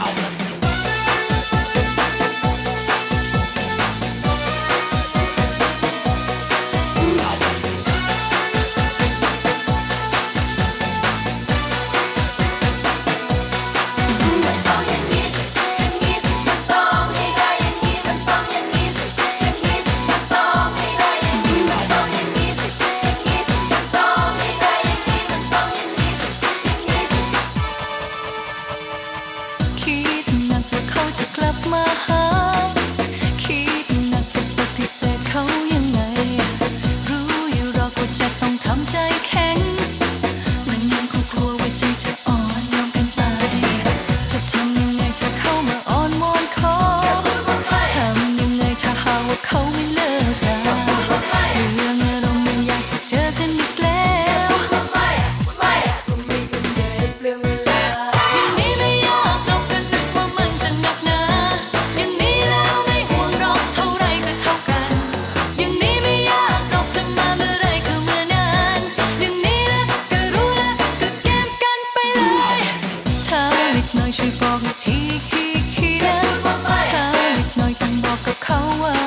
I wanna มาหา คิดหนักจะปฏิเสธเขายังไง รู้อยู่รอกว่าจะ ทีทีทีนะเธอเล็กน้อยต้องบอกกับเขาว่า